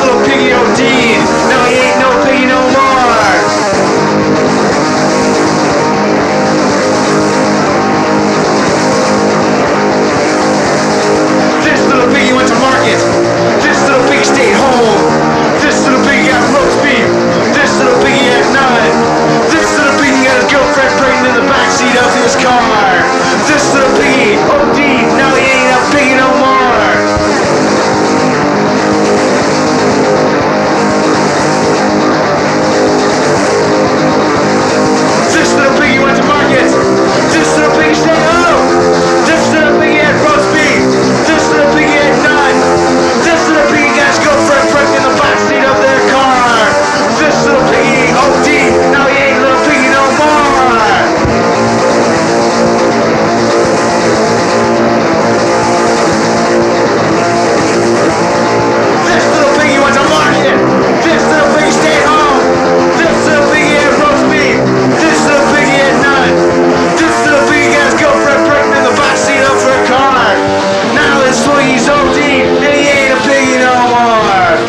little piggy over